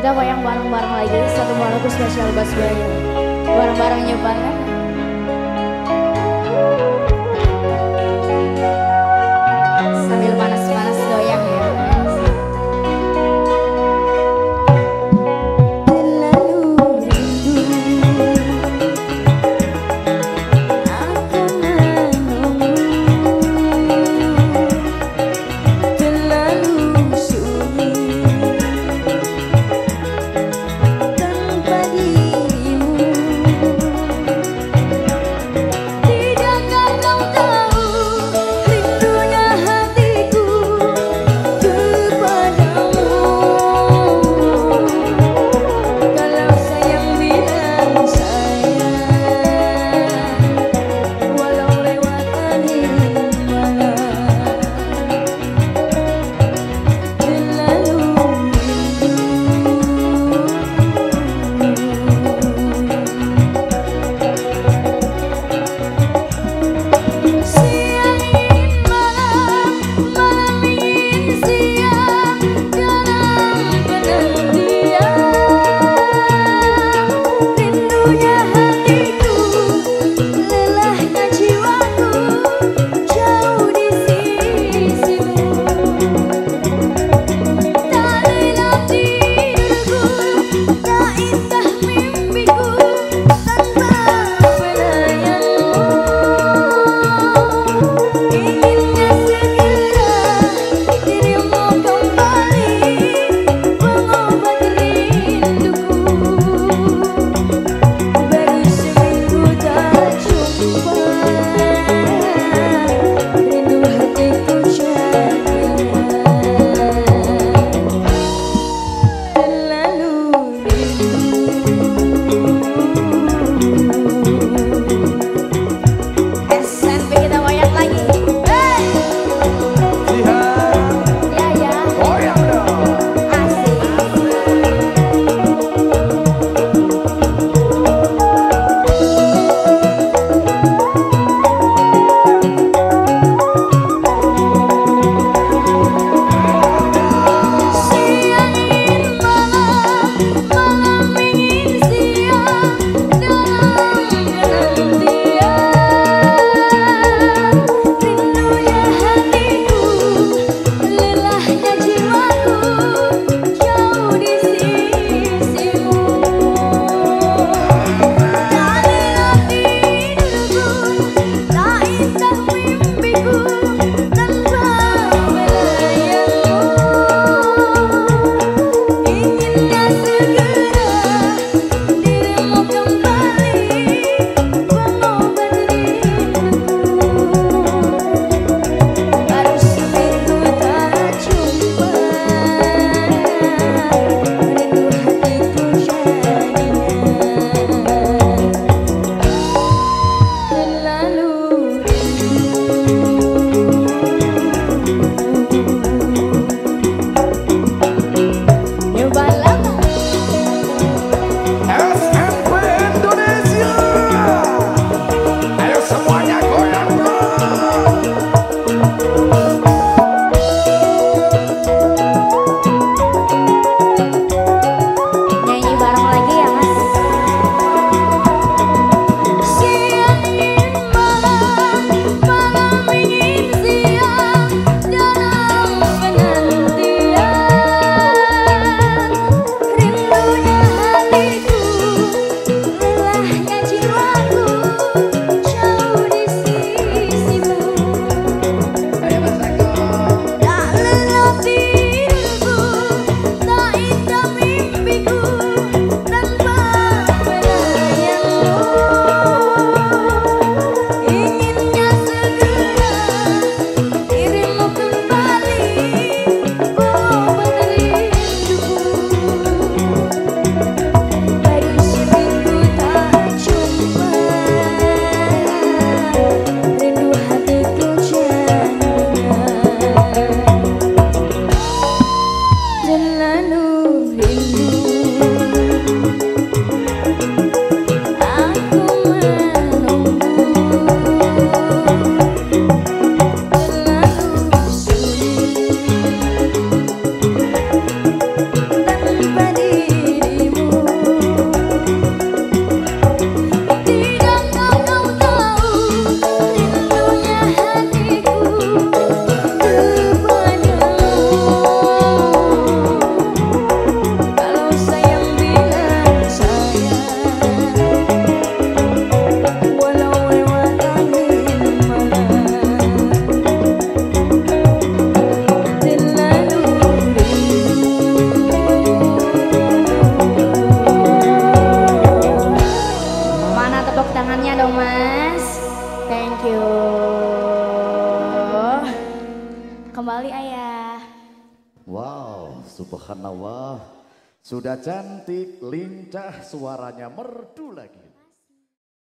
Kita goyang bareng-bareng lagi satu lagu spesial buat semuanya. Bareng-bareng nyoba جل نور Kembali ayah. Wow, subhanallah. Sudah cantik, lincah, suaranya merdu lagi.